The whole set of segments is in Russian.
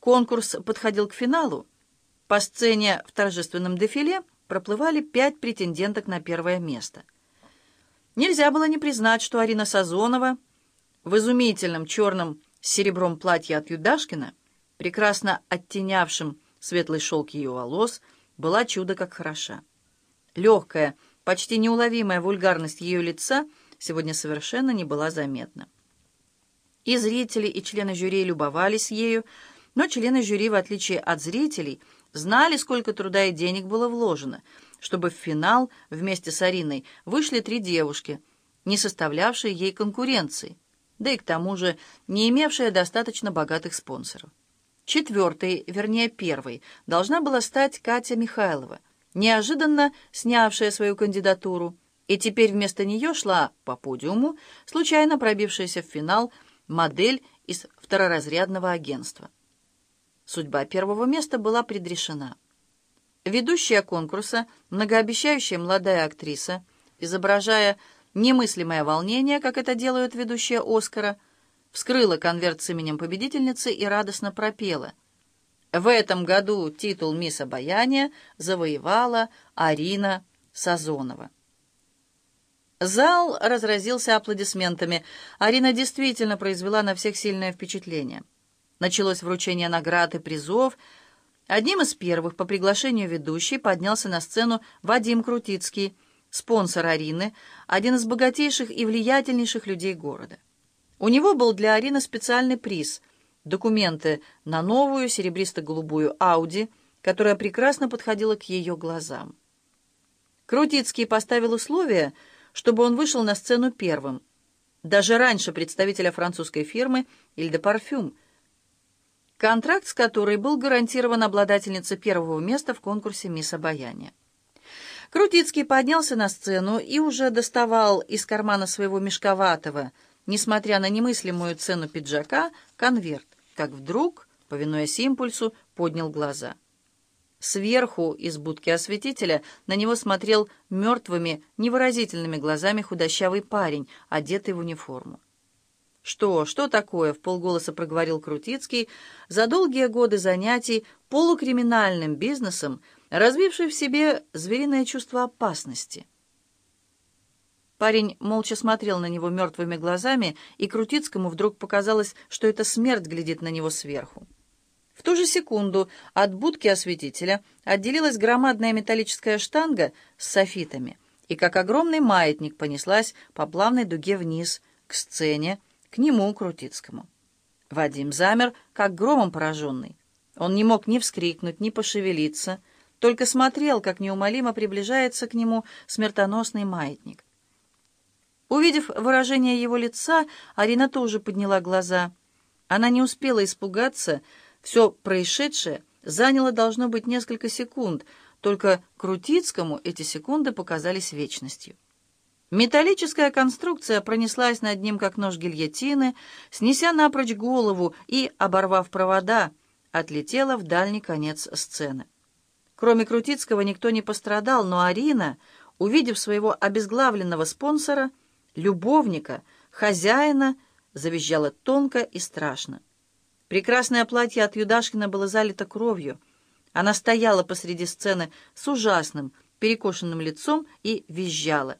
Конкурс подходил к финалу. По сцене в торжественном дефиле проплывали пять претенденток на первое место. Нельзя было не признать, что Арина Сазонова в изумительном черном серебром платье от Юдашкина, прекрасно оттенявшем светлый шелк ее волос, была чудо как хороша. Легкая, почти неуловимая вульгарность ее лица сегодня совершенно не была заметна. И зрители, и члены жюри любовались ею, но члены жюри, в отличие от зрителей, знали, сколько труда и денег было вложено, чтобы в финал вместе с Ариной вышли три девушки, не составлявшие ей конкуренции, да и к тому же не имевшие достаточно богатых спонсоров. Четвертой, вернее первой, должна была стать Катя Михайлова, неожиданно снявшая свою кандидатуру, и теперь вместо нее шла по подиуму, случайно пробившаяся в финал модель из второразрядного агентства. Судьба первого места была предрешена. Ведущая конкурса, многообещающая молодая актриса, изображая немыслимое волнение, как это делают ведущие «Оскара», вскрыла конверт с именем победительницы и радостно пропела. В этом году титул «Мисс Обаяние» завоевала Арина Сазонова. Зал разразился аплодисментами. Арина действительно произвела на всех сильное впечатление. Началось вручение наград и призов. Одним из первых по приглашению ведущей поднялся на сцену Вадим Крутицкий, спонсор Арины, один из богатейших и влиятельнейших людей города. У него был для Арины специальный приз — документы на новую серебристо-голубую «Ауди», которая прекрасно подходила к ее глазам. Крутицкий поставил условие, чтобы он вышел на сцену первым, даже раньше представителя французской фирмы «Иль де Парфюм», контракт с которой был гарантирован обладательнице первого места в конкурсе «Мисс Обаяние». Крутицкий поднялся на сцену и уже доставал из кармана своего мешковатого, несмотря на немыслимую цену пиджака, конверт, как вдруг, повинуясь импульсу, поднял глаза. Сверху из будки осветителя на него смотрел мертвыми, невыразительными глазами худощавый парень, одетый в униформу. «Что, что такое?» — в полголоса проговорил Крутицкий, за долгие годы занятий полукриминальным бизнесом, развивший в себе звериное чувство опасности. Парень молча смотрел на него мертвыми глазами, и Крутицкому вдруг показалось, что эта смерть глядит на него сверху. В ту же секунду от будки осветителя отделилась громадная металлическая штанга с софитами, и как огромный маятник понеслась по плавной дуге вниз, к сцене, к нему, Крутицкому. Вадим замер, как громом пораженный. Он не мог ни вскрикнуть, ни пошевелиться, только смотрел, как неумолимо приближается к нему смертоносный маятник. Увидев выражение его лица, Арина тоже подняла глаза. Она не успела испугаться, все происшедшее заняло, должно быть, несколько секунд, только Крутицкому эти секунды показались вечностью. Металлическая конструкция пронеслась над ним, как нож гильотины, снеся напрочь голову и, оборвав провода, отлетела в дальний конец сцены. Кроме Крутицкого никто не пострадал, но Арина, увидев своего обезглавленного спонсора, любовника, хозяина, завизжала тонко и страшно. Прекрасное платье от Юдашкина было залито кровью. Она стояла посреди сцены с ужасным, перекошенным лицом и визжала.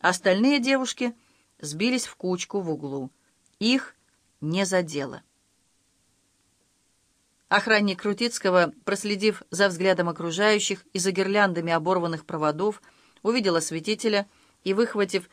Остальные девушки сбились в кучку в углу. Их не задело. Охранник Крутицкого, проследив за взглядом окружающих и за гирляндами оборванных проводов, увидел осветителя и, выхватив